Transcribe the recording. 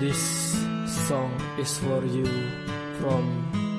This song is for you from